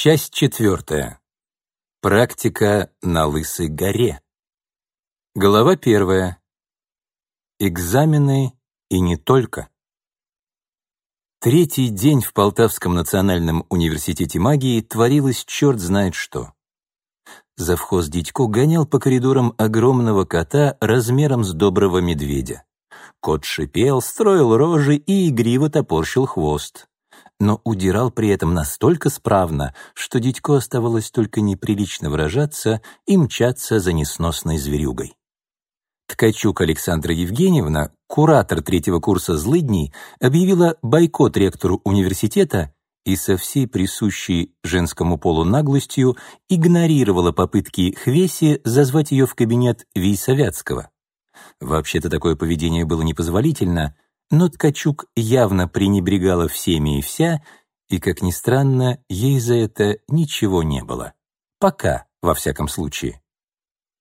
Часть четвертая. Практика на Лысой горе. Глава первая. Экзамены и не только. Третий день в Полтавском национальном университете магии творилось черт знает что. Завхоз Дитько гонял по коридорам огромного кота размером с доброго медведя. Кот шипел, строил рожи и игриво топорщил хвост но удирал при этом настолько справно, что дядько оставалось только неприлично выражаться и мчаться за несносной зверюгой. Ткачук Александра Евгеньевна, куратор третьего курса злыдней, объявила бойкот ректору университета и со всей присущей женскому полу наглостью игнорировала попытки Хвеси зазвать ее в кабинет Вейсовятского. Вообще-то такое поведение было непозволительно — но Ткачук явно пренебрегала всеми и вся, и, как ни странно, ей за это ничего не было. Пока, во всяком случае.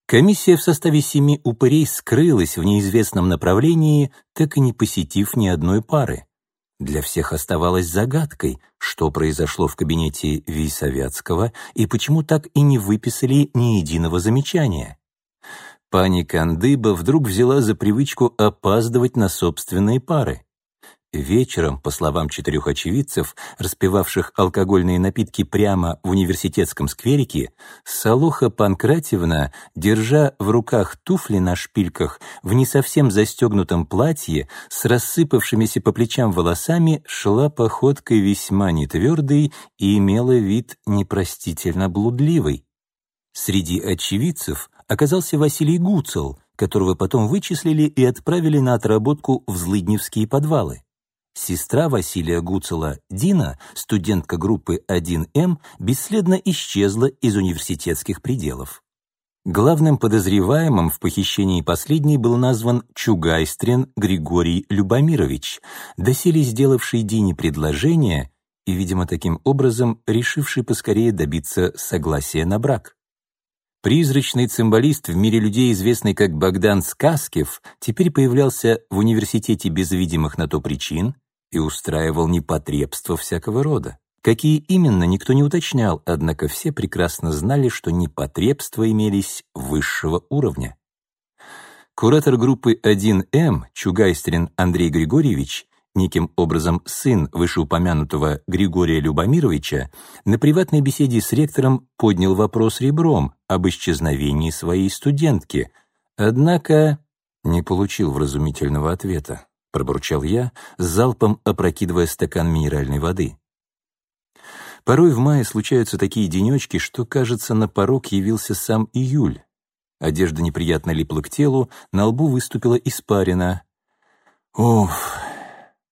Комиссия в составе семи упырей скрылась в неизвестном направлении, так и не посетив ни одной пары. Для всех оставалось загадкой, что произошло в кабинете Вейсовятского и почему так и не выписали ни единого замечания. Пани Кандыба вдруг взяла за привычку опаздывать на собственные пары. Вечером, по словам четырех очевидцев, распивавших алкогольные напитки прямо в университетском скверике, Салуха Панкратьевна, держа в руках туфли на шпильках, в не совсем застегнутом платье, с рассыпавшимися по плечам волосами, шла походкой весьма нетвердой и имела вид непростительно блудливый. Среди очевидцев оказался Василий Гуцел, которого потом вычислили и отправили на отработку в злыдневские подвалы. Сестра Василия Гуцела, Дина, студентка группы 1М, бесследно исчезла из университетских пределов. Главным подозреваемым в похищении последней был назван Чугайстрин Григорий Любомирович, доселе сделавший Дине предложение и, видимо, таким образом решивший поскорее добиться согласия на брак. Призрачный цимбалист в мире людей, известный как Богдан Сказкев, теперь появлялся в университете без видимых на то причин и устраивал непотребства всякого рода. Какие именно, никто не уточнял, однако все прекрасно знали, что непотребства имелись высшего уровня. Куратор группы 1М Чугайстрин Андрей Григорьевич неким образом сын вышеупомянутого Григория Любомировича, на приватной беседе с ректором поднял вопрос ребром об исчезновении своей студентки, однако не получил вразумительного ответа, пробурчал я, залпом опрокидывая стакан минеральной воды. Порой в мае случаются такие денечки, что, кажется, на порог явился сам июль. Одежда неприятно липла к телу, на лбу выступила испарина. Уф,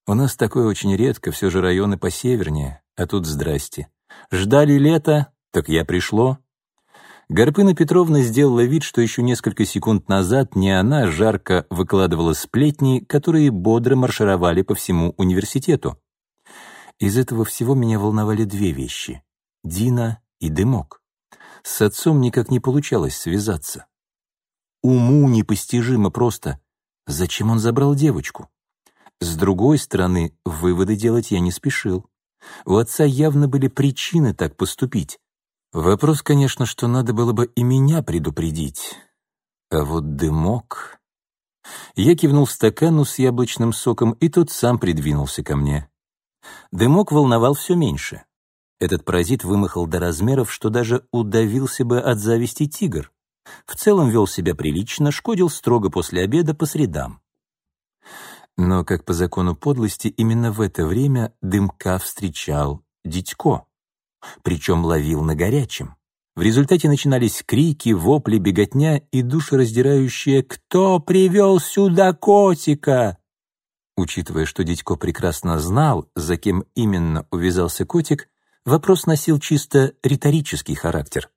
у нас такое очень редко, все же районы посевернее, а тут здрасте. Ждали лета, так я пришло. Гарпына Петровна сделала вид, что еще несколько секунд назад не она жарко выкладывала сплетни, которые бодро маршировали по всему университету. Из этого всего меня волновали две вещи — Дина и Дымок. С отцом никак не получалось связаться. Уму непостижимо просто. Зачем он забрал девочку? С другой стороны, выводы делать я не спешил. У отца явно были причины так поступить. Вопрос, конечно, что надо было бы и меня предупредить. А вот дымок... Я кивнул стакану с яблочным соком, и тот сам придвинулся ко мне. Дымок волновал все меньше. Этот паразит вымахал до размеров, что даже удавился бы от зависти тигр. В целом вел себя прилично, шкодил строго после обеда по средам. Но, как по закону подлости, именно в это время Дымка встречал Дитько, причем ловил на горячем. В результате начинались крики, вопли, беготня и душераздирающие «Кто привел сюда котика?». Учитывая, что Дитько прекрасно знал, за кем именно увязался котик, вопрос носил чисто риторический характер.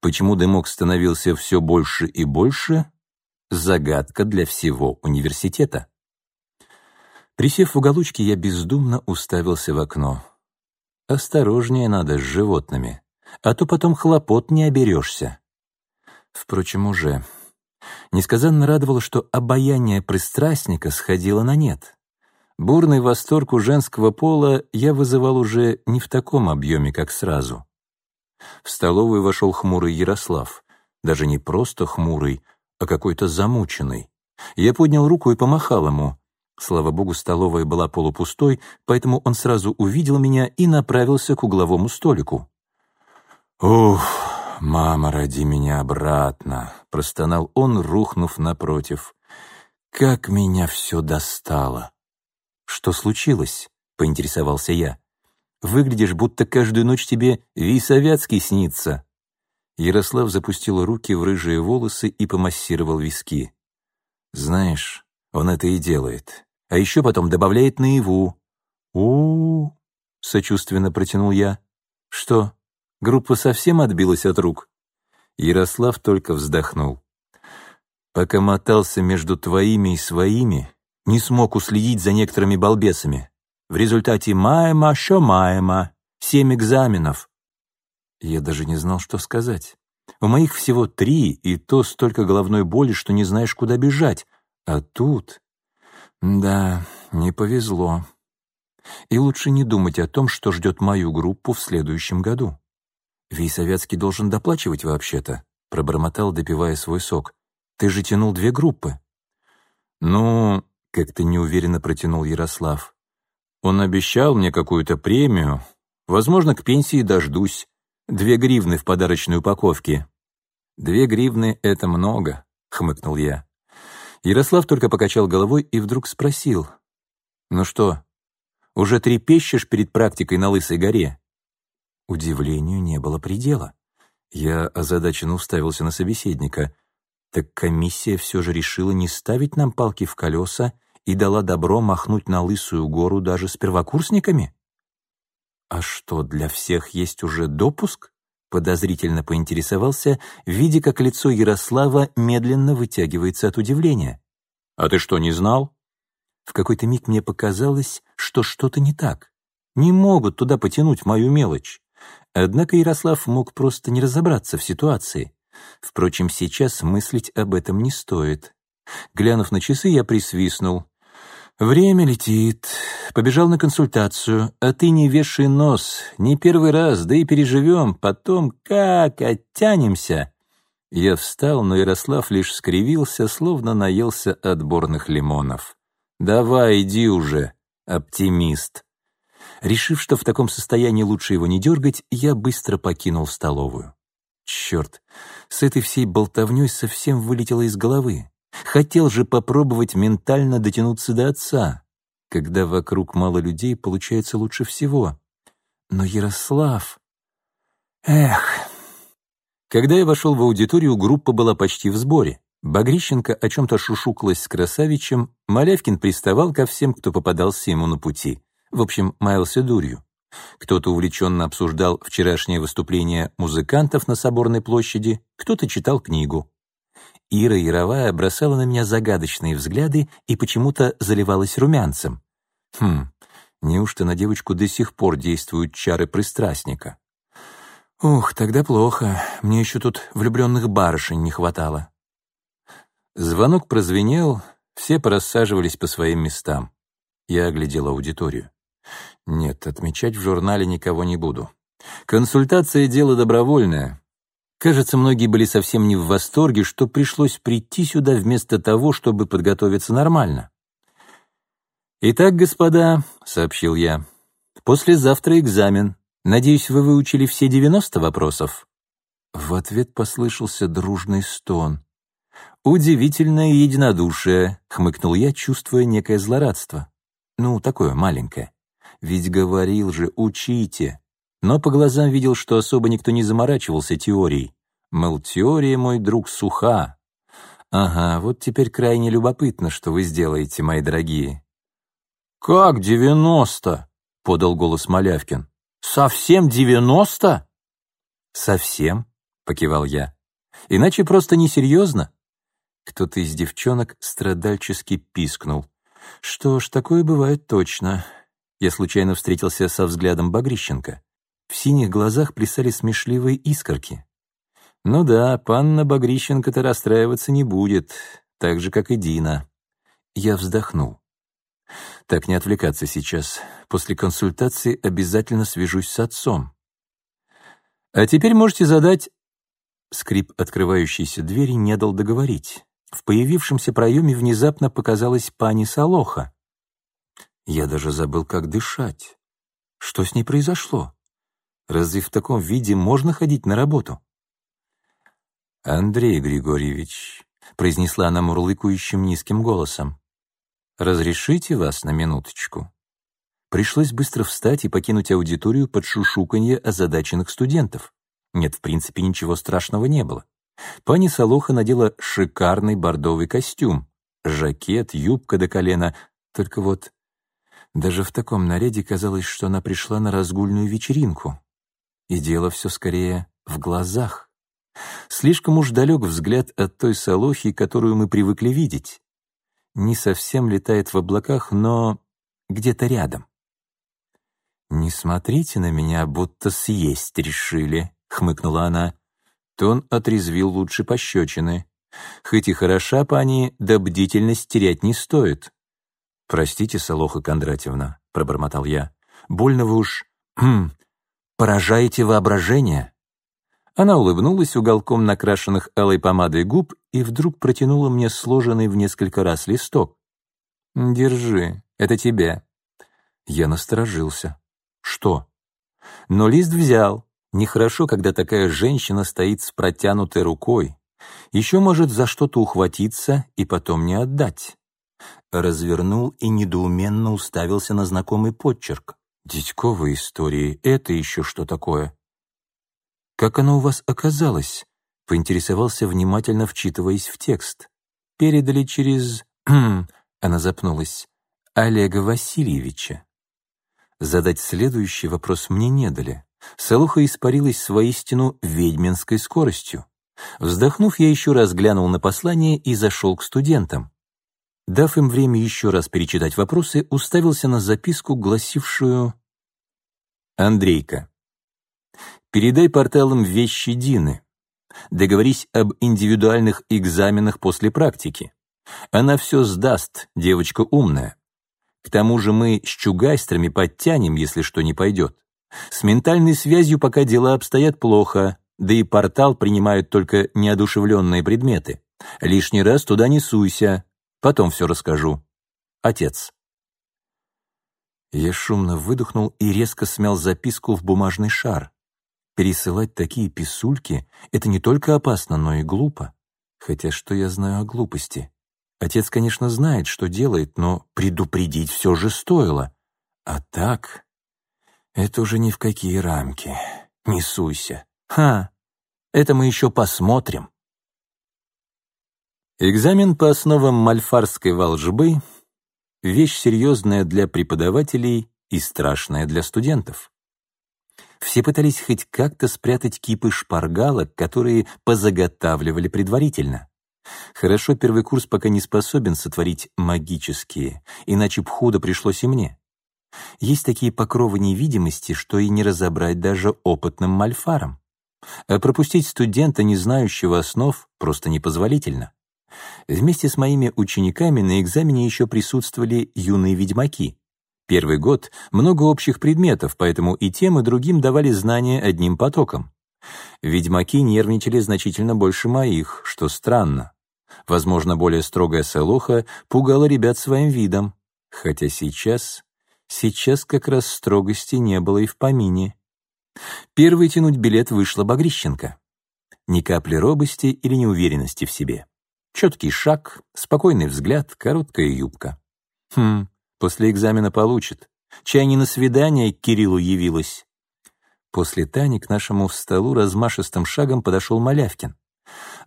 Почему дымок становился все больше и больше — загадка для всего университета. Присев в уголочке, я бездумно уставился в окно. Осторожнее надо с животными, а то потом хлопот не оберешься. Впрочем, уже. Несказанно радовало, что обаяние пристрастника сходило на нет. Бурный восторг у женского пола я вызывал уже не в таком объеме, как сразу. В столовую вошел хмурый Ярослав. Даже не просто хмурый, а какой-то замученный. Я поднял руку и помахал ему. Слава богу, столовая была полупустой, поэтому он сразу увидел меня и направился к угловому столику. «Ух, мама, роди меня обратно!» — простонал он, рухнув напротив. «Как меня все достало!» «Что случилось?» — поинтересовался я. «Выглядишь, будто каждую ночь тебе Висовятский снится». Ярослав запустил руки в рыжие волосы и помассировал виски. «Знаешь, он это и делает. А еще потом добавляет наяву». «У-у-у», — сочувственно протянул я. «Что, группа совсем отбилась от рук?» Ярослав только вздохнул. «Пока мотался между твоими и своими, не смог уследить за некоторыми балбесами. В результате маема, шо маема, семь экзаменов». Я даже не знал, что сказать. У моих всего три, и то столько головной боли, что не знаешь, куда бежать. А тут... Да, не повезло. И лучше не думать о том, что ждет мою группу в следующем году. Вейсовецкий должен доплачивать вообще-то, пробормотал, допивая свой сок. Ты же тянул две группы. Ну, как-то неуверенно протянул Ярослав. Он обещал мне какую-то премию. Возможно, к пенсии дождусь. Две гривны в подарочной упаковке. Две гривны — это много, — хмыкнул я. Ярослав только покачал головой и вдруг спросил. «Ну что, уже трепещешь перед практикой на Лысой горе?» Удивлению не было предела. Я озадаченно уставился на собеседника. Так комиссия все же решила не ставить нам палки в колеса и дала добро махнуть на Лысую гору даже с первокурсниками? «А что, для всех есть уже допуск?» Подозрительно поинтересовался, видя, как лицо Ярослава медленно вытягивается от удивления. «А ты что, не знал?» В какой-то миг мне показалось, что что-то не так. Не могут туда потянуть мою мелочь. Однако Ярослав мог просто не разобраться в ситуации. Впрочем, сейчас мыслить об этом не стоит. Глянув на часы, я присвистнул. Время летит. Побежал на консультацию. А ты не вешай нос. Не первый раз, да и переживем. Потом как оттянемся. Я встал, но Ярослав лишь скривился, словно наелся отборных лимонов. «Давай, иди уже, оптимист». Решив, что в таком состоянии лучше его не дергать, я быстро покинул столовую. Черт, с этой всей болтовней совсем вылетело из головы. Хотел же попробовать ментально дотянуться до отца. Когда вокруг мало людей, получается лучше всего. Но Ярослав... Эх... Когда я вошел в аудиторию, группа была почти в сборе. Багрищенко о чем-то шушукалась с Красавичем, Малявкин приставал ко всем, кто попадался ему на пути. В общем, маялся дурью. Кто-то увлеченно обсуждал вчерашнее выступление музыкантов на Соборной площади, кто-то читал книгу. Ира Яровая бросала на меня загадочные взгляды и почему-то заливалась румянцем. Хм, неужто на девочку до сих пор действуют чары пристрастника? Ух, тогда плохо. Мне еще тут влюбленных барышень не хватало. Звонок прозвенел, все порассаживались по своим местам. Я оглядел аудиторию. Нет, отмечать в журнале никого не буду. Консультация — дело добровольное. Кажется, многие были совсем не в восторге, что пришлось прийти сюда вместо того, чтобы подготовиться нормально. «Итак, господа», — сообщил я, — «послезавтра экзамен. Надеюсь, вы выучили все 90 вопросов?» В ответ послышался дружный стон. «Удивительное единодушие», — хмыкнул я, чувствуя некое злорадство. «Ну, такое маленькое. Ведь говорил же, учите но по глазам видел, что особо никто не заморачивался теорией. Мол, теория, мой друг, суха. Ага, вот теперь крайне любопытно, что вы сделаете, мои дорогие. «Как девяносто?» — подал голос Малявкин. «Совсем девяносто?» «Совсем?» — покивал я. «Иначе просто несерьезно». Кто-то из девчонок страдальчески пискнул. «Что ж, такое бывает точно». Я случайно встретился со взглядом Багрищенко. В синих глазах плясали смешливые искорки. Ну да, панна Багрищенко-то расстраиваться не будет, так же, как и Дина. Я вздохнул. Так, не отвлекаться сейчас. После консультации обязательно свяжусь с отцом. А теперь можете задать...» Скрип открывающейся двери не дал договорить. В появившемся проеме внезапно показалась пани Солоха. Я даже забыл, как дышать. Что с ней произошло? Разве в таком виде можно ходить на работу? «Андрей Григорьевич», — произнесла она мурлыкающим низким голосом, «разрешите вас на минуточку?» Пришлось быстро встать и покинуть аудиторию под шушуканье озадаченных студентов. Нет, в принципе, ничего страшного не было. Пани Солоха надела шикарный бордовый костюм, жакет, юбка до колена, только вот даже в таком наряде казалось, что она пришла на разгульную вечеринку. И дело все скорее в глазах. Слишком уж далек взгляд от той Солохи, которую мы привыкли видеть. Не совсем летает в облаках, но где-то рядом. «Не смотрите на меня, будто съесть решили», — хмыкнула она. Тон отрезвил лучше пощечины. «Хоть и хороша пани, да бдительность терять не стоит». «Простите, Солоха Кондратьевна», — пробормотал я. «Больно вы уж... Поражаете воображение». Она улыбнулась уголком накрашенных алой помадой губ и вдруг протянула мне сложенный в несколько раз листок. «Держи, это тебе». Я насторожился. «Что?» Но лист взял. Нехорошо, когда такая женщина стоит с протянутой рукой. Еще может за что-то ухватиться и потом не отдать. Развернул и недоуменно уставился на знакомый подчерк. «Дядьковые истории, это еще что такое?» «Как оно у вас оказалось?» — поинтересовался, внимательно вчитываясь в текст. «Передали через...» Она запнулась. «Олега Васильевича». Задать следующий вопрос мне не дали. Салуха испарилась с воистину ведьминской скоростью. Вздохнув, я еще раз глянул на послание и зашел к студентам. Дав им время еще раз перечитать вопросы, уставился на записку, гласившую «Андрейка, передай порталам вещи Дины. Договорись об индивидуальных экзаменах после практики. Она все сдаст, девочка умная. К тому же мы с чугайстрами подтянем, если что не пойдет. С ментальной связью пока дела обстоят плохо, да и портал принимают только неодушевленные предметы. Лишний раз туда не суйся, потом все расскажу. Отец. Я шумно выдохнул и резко смял записку в бумажный шар. Пересылать такие писульки — это не только опасно, но и глупо. Хотя что я знаю о глупости? Отец, конечно, знает, что делает, но предупредить все же стоило. А так... Это уже ни в какие рамки. Не суйся. Ха! Это мы еще посмотрим. Экзамен по основам мальфарской волжбы — вещь серьезная для преподавателей и страшная для студентов. Все пытались хоть как-то спрятать кипы шпаргалок, которые позаготавливали предварительно. Хорошо, первый курс пока не способен сотворить магические, иначе б худо пришлось и мне. Есть такие покровы невидимости, что и не разобрать даже опытным мальфарам. А пропустить студента, не знающего основ, просто непозволительно. Вместе с моими учениками на экзамене еще присутствовали юные ведьмаки. Первый год — много общих предметов, поэтому и тем, и другим давали знания одним потоком. Ведьмаки нервничали значительно больше моих, что странно. Возможно, более строгая Салуха пугала ребят своим видом, хотя сейчас... Сейчас как раз строгости не было и в помине. Первой тянуть билет вышла Багрищенко. Ни капли робости или неуверенности в себе. Четкий шаг, спокойный взгляд, короткая юбка. Хм, после экзамена получит. Чай не на свидание к Кириллу явилась. После Тани к нашему столу размашистым шагом подошел Малявкин.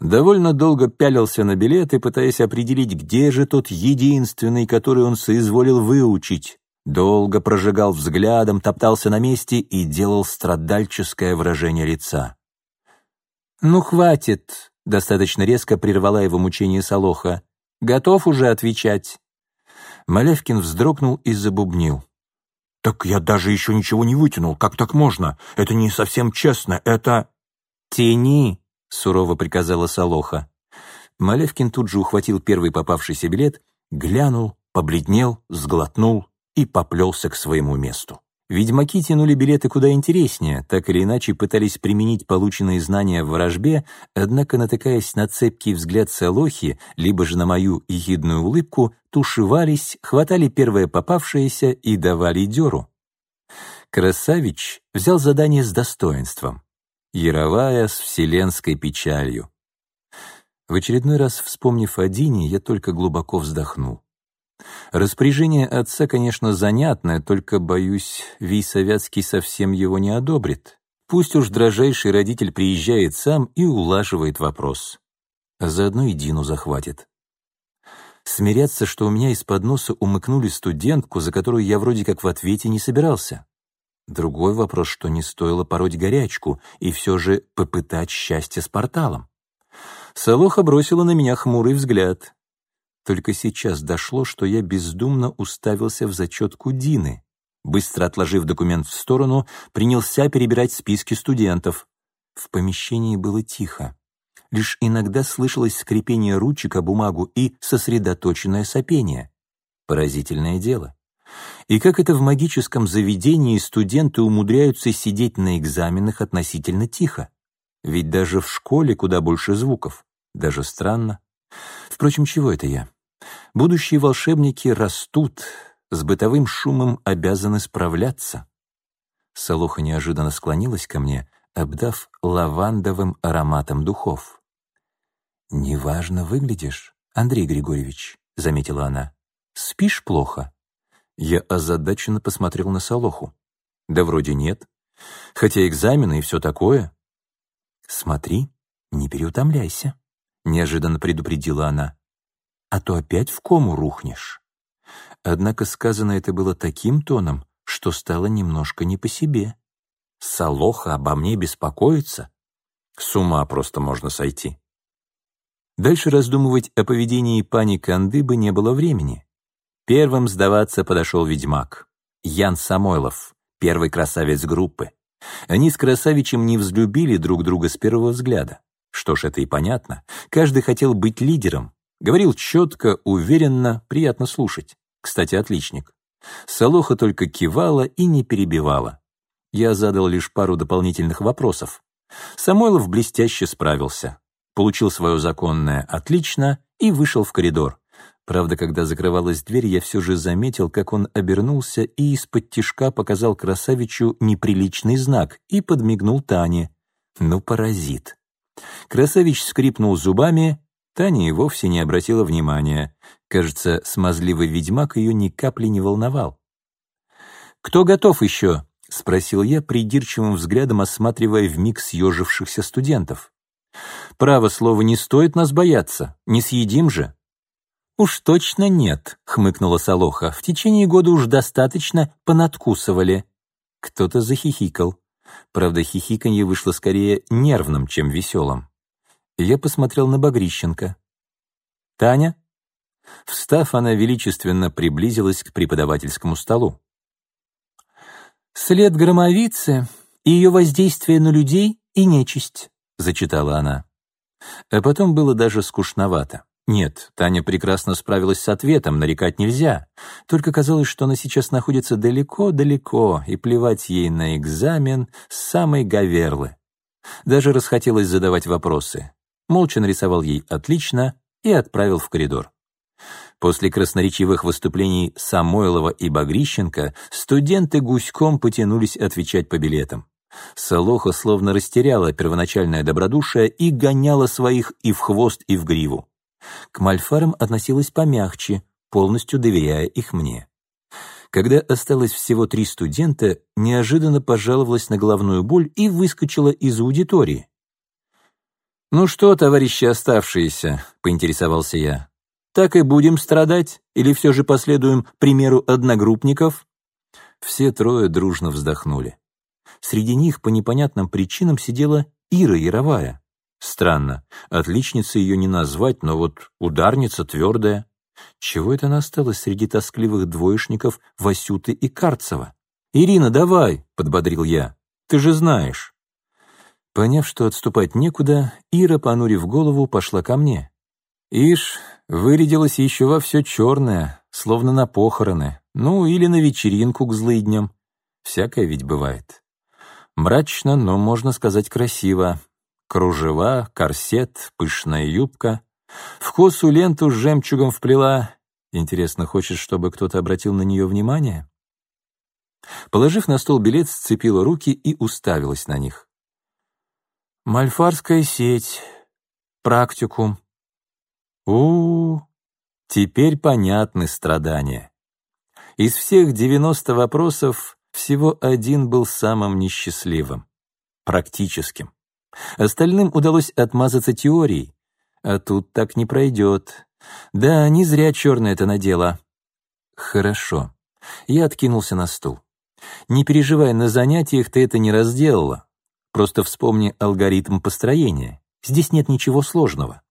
Довольно долго пялился на билеты, пытаясь определить, где же тот единственный, который он соизволил выучить. Долго прожигал взглядом, топтался на месте и делал страдальческое выражение лица. «Ну, хватит!» — достаточно резко прервала его мучение Солоха. «Готов уже отвечать?» Малявкин вздрогнул и забубнил. «Так я даже еще ничего не вытянул. Как так можно? Это не совсем честно. Это...» «Тяни!» — сурово приказала Солоха. Малевкин тут же ухватил первый попавшийся билет, глянул, побледнел, сглотнул и поплелся к своему месту. Ведьмаки тянули билеты куда интереснее, так или иначе пытались применить полученные знания в ворожбе, однако, натыкаясь на цепкий взгляд Салохи, либо же на мою ехидную улыбку, тушевались, хватали первое попавшееся и давали дёру. Красавич взял задание с достоинством. Яровая с вселенской печалью. В очередной раз, вспомнив о Дине, я только глубоко вздохнул. Распоряжение отца, конечно, занятное, только, боюсь, Вий Советский совсем его не одобрит. Пусть уж дрожайший родитель приезжает сам и улаживает вопрос. А заодно и Дину захватит. Смиряться, что у меня из-под носа умыкнули студентку, за которую я вроде как в ответе не собирался. Другой вопрос, что не стоило пороть горячку и все же попытать счастье с порталом. Солоха бросила на меня хмурый взгляд. Только сейчас дошло, что я бездумно уставился в зачетку Дины. Быстро отложив документ в сторону, принялся перебирать списки студентов. В помещении было тихо. Лишь иногда слышалось скрипение ручек о бумагу и сосредоточенное сопение. Поразительное дело. И как это в магическом заведении студенты умудряются сидеть на экзаменах относительно тихо? Ведь даже в школе куда больше звуков. Даже странно. Впрочем, чего это я? Будущие волшебники растут, с бытовым шумом обязаны справляться. Солоха неожиданно склонилась ко мне, обдав лавандовым ароматом духов. «Неважно выглядишь, Андрей Григорьевич», — заметила она. «Спишь плохо?» Я озадаченно посмотрел на Солоху. «Да вроде нет. Хотя экзамены и все такое». «Смотри, не переутомляйся», — неожиданно предупредила она а то опять в кому рухнешь». Однако сказано это было таким тоном, что стало немножко не по себе. Салоха обо мне беспокоится? С ума просто можно сойти. Дальше раздумывать о поведении пани Кандыбы не было времени. Первым сдаваться подошел ведьмак. Ян Самойлов, первый красавец группы. Они с красавичем не взлюбили друг друга с первого взгляда. Что ж, это и понятно. Каждый хотел быть лидером, Говорил четко, уверенно, приятно слушать. Кстати, отличник. Солоха только кивала и не перебивала. Я задал лишь пару дополнительных вопросов. Самойлов блестяще справился. Получил свое законное «отлично» и вышел в коридор. Правда, когда закрывалась дверь, я все же заметил, как он обернулся и из-под тишка показал красавичу неприличный знак и подмигнул Тане. Ну, паразит. Красавич скрипнул зубами Таня и вовсе не обратила внимания. Кажется, смазливый ведьмак ее ни капли не волновал. «Кто готов еще?» — спросил я, придирчивым взглядом осматривая вмиг съежившихся студентов. «Право слово, не стоит нас бояться. Не съедим же». «Уж точно нет», — хмыкнула Солоха. «В течение года уж достаточно понадкусывали». Кто-то захихикал. Правда, хихиканье вышло скорее нервным, чем веселым я посмотрел на Багрищенко. «Таня?» Встав, она величественно приблизилась к преподавательскому столу. «След громовицы и ее воздействие на людей и нечисть», — зачитала она. А потом было даже скучновато. Нет, Таня прекрасно справилась с ответом, нарекать нельзя. Только казалось, что она сейчас находится далеко-далеко, и плевать ей на экзамен с самой Гаверлы. Даже расхотелось задавать вопросы молча нарисовал ей «отлично» и отправил в коридор. После красноречивых выступлений Самойлова и Багрищенко студенты гуськом потянулись отвечать по билетам. Солоха словно растеряла первоначальное добродушие и гоняла своих и в хвост, и в гриву. К мальфарам относилась помягче, полностью доверяя их мне. Когда осталось всего три студента, неожиданно пожаловалась на головную боль и выскочила из аудитории. «Ну что, товарищи оставшиеся?» — поинтересовался я. «Так и будем страдать? Или все же последуем примеру одногруппников?» Все трое дружно вздохнули. Среди них по непонятным причинам сидела Ира Яровая. Странно, отличница ее не назвать, но вот ударница твердая. Чего это она осталась среди тоскливых двоечников Васюты и Карцева? «Ирина, давай!» — подбодрил я. «Ты же знаешь». Поняв, что отступать некуда, Ира, понурив голову, пошла ко мне. Ишь, вырядилась еще во все черное, словно на похороны, ну или на вечеринку к злыдням. Всякое ведь бывает. Мрачно, но, можно сказать, красиво. Кружева, корсет, пышная юбка. В косу ленту с жемчугом вплела. Интересно, хочет, чтобы кто-то обратил на нее внимание? Положив на стол билет, сцепила руки и уставилась на них. «Мальфарская сеть. Практикум. у, -у, теперь понятны страдания. Из всех 90 вопросов всего один был самым несчастливым — практическим. Остальным удалось отмазаться теорией, а тут так не пройдет. Да, не зря черное это надела. Хорошо. Я откинулся на стул. Не переживай, на занятиях ты это не разделала. Просто вспомни алгоритм построения. Здесь нет ничего сложного.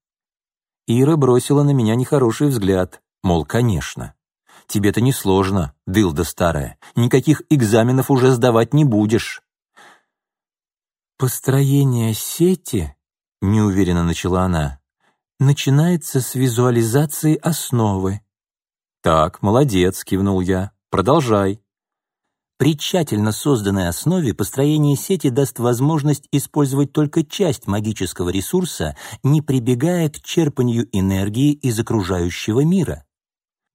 Ира бросила на меня нехороший взгляд, мол, конечно. Тебе-то не сложно, дылда старая. Никаких экзаменов уже сдавать не будешь. Построение сети, неуверенно начала она, начинается с визуализации основы. Так, молодец, кивнул я. Продолжай. При тщательно созданной основе построение сети даст возможность использовать только часть магического ресурса, не прибегая к черпанию энергии из окружающего мира.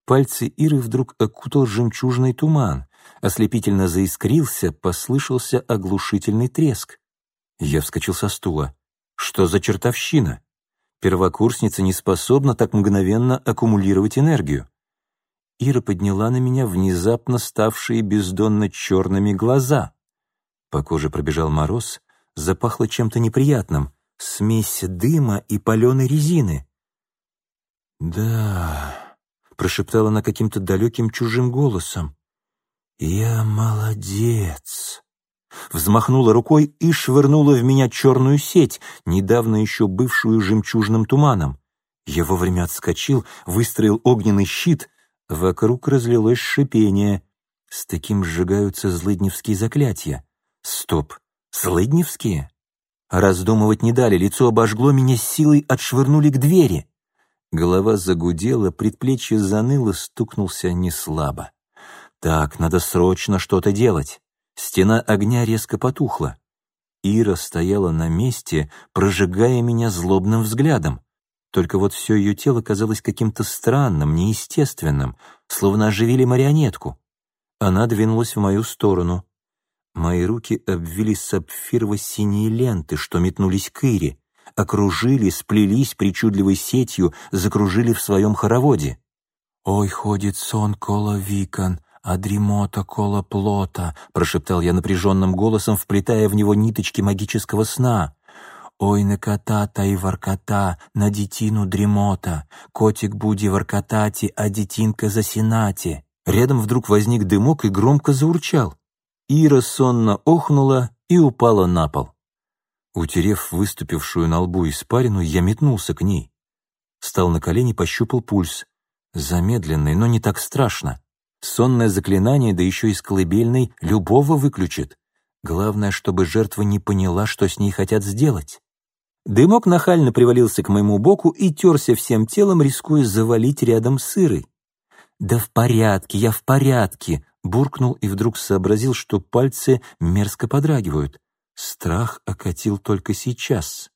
Пальцы Иры вдруг окутал жемчужный туман, ослепительно заискрился, послышался оглушительный треск. Я вскочил со стула. Что за чертовщина? Первокурсница не способна так мгновенно аккумулировать энергию. Ира подняла на меня внезапно ставшие бездонно черными глаза. По коже пробежал мороз, запахло чем-то неприятным, смесь дыма и паленой резины. «Да», — прошептала она каким-то далеким чужим голосом, — «я молодец». Взмахнула рукой и швырнула в меня черную сеть, недавно еще бывшую жемчужным туманом. Я вовремя отскочил, выстроил огненный щит — Вокруг разлилось шипение. С таким сжигаются злыдневские заклятия. Стоп, злыдневские? Раздумывать не дали, лицо обожгло, меня силой отшвырнули к двери. Голова загудела, предплечье заныло, стукнулся неслабо. Так, надо срочно что-то делать. Стена огня резко потухла. Ира стояла на месте, прожигая меня злобным взглядом. Только вот все ее тело казалось каким-то странным, неестественным, словно оживили марионетку. Она двинулась в мою сторону. Мои руки обвили сапфирово-синие ленты, что метнулись к Ире, окружили, сплелись причудливой сетью, закружили в своем хороводе. «Ой, ходит сон коло викон, а дремота коло плота», прошептал я напряженным голосом, вплетая в него ниточки магического сна. Ой, на кота та и воркота, на дитину дремота, котик буди воркотати, а дитинка засинати. Рядом вдруг возник дымок и громко заурчал. Ира сонно охнула и упала на пол. Утерев выступившую на лбу испарину, я метнулся к ней. Стал на колени, пощупал пульс. Замедленный, но не так страшно. Сонное заклинание, да еще и с колыбельной, любого выключит. Главное, чтобы жертва не поняла, что с ней хотят сделать. Дымок нахально привалился к моему боку и терся всем телом, рискуя завалить рядом сырой. «Да в порядке, я в порядке!» — буркнул и вдруг сообразил, что пальцы мерзко подрагивают. Страх окатил только сейчас.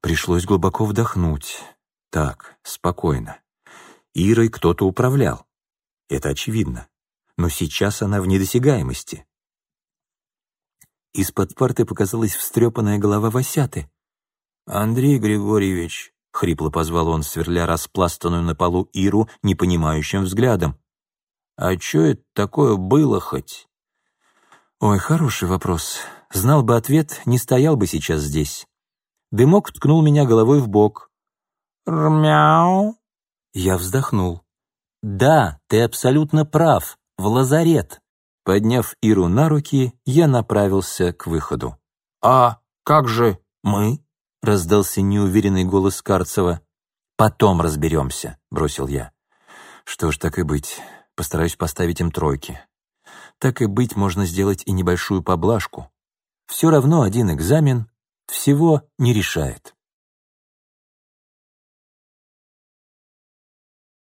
Пришлось глубоко вдохнуть. Так, спокойно. Ирой кто-то управлял. Это очевидно. Но сейчас она в недосягаемости. Из-под парты показалась встрепанная голова Васяты. «Андрей Григорьевич», — хрипло позвал он, сверля распластанную на полу Иру непонимающим взглядом. «А чё это такое было хоть?» «Ой, хороший вопрос. Знал бы ответ, не стоял бы сейчас здесь». Дымок ткнул меня головой в бок. «Рмяу!» Я вздохнул. «Да, ты абсолютно прав. В лазарет». Подняв Иру на руки, я направился к выходу. «А как же мы?» — раздался неуверенный голос Карцева. «Потом разберемся», — бросил я. «Что ж, так и быть. Постараюсь поставить им тройки. Так и быть, можно сделать и небольшую поблажку. Все равно один экзамен всего не решает».